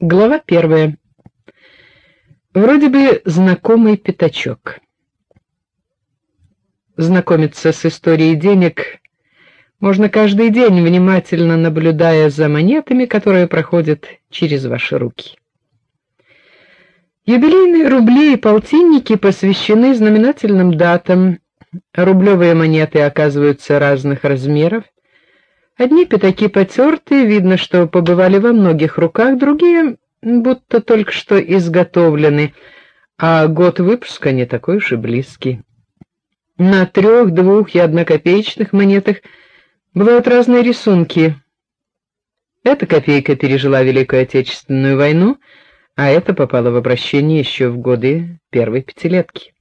Глава первая. Вроде бы знакомый пятачок. Знакомиться с историей денег можно каждый день, внимательно наблюдая за монетами, которые проходят через ваши руки. Юбилейные рубли и полтинники посвящены знаменательным датам. Рублевые монеты оказываются разных размеров. Одни пятаки потертые, видно, что побывали во многих руках, другие будто только что изготовлены, а год выпуска не такой уж и близкий. На трех, двух и однокопеечных монетах бывают разные рисунки. Эта копейка пережила Великую Отечественную войну, а эта попала в обращение еще в годы первой пятилетки.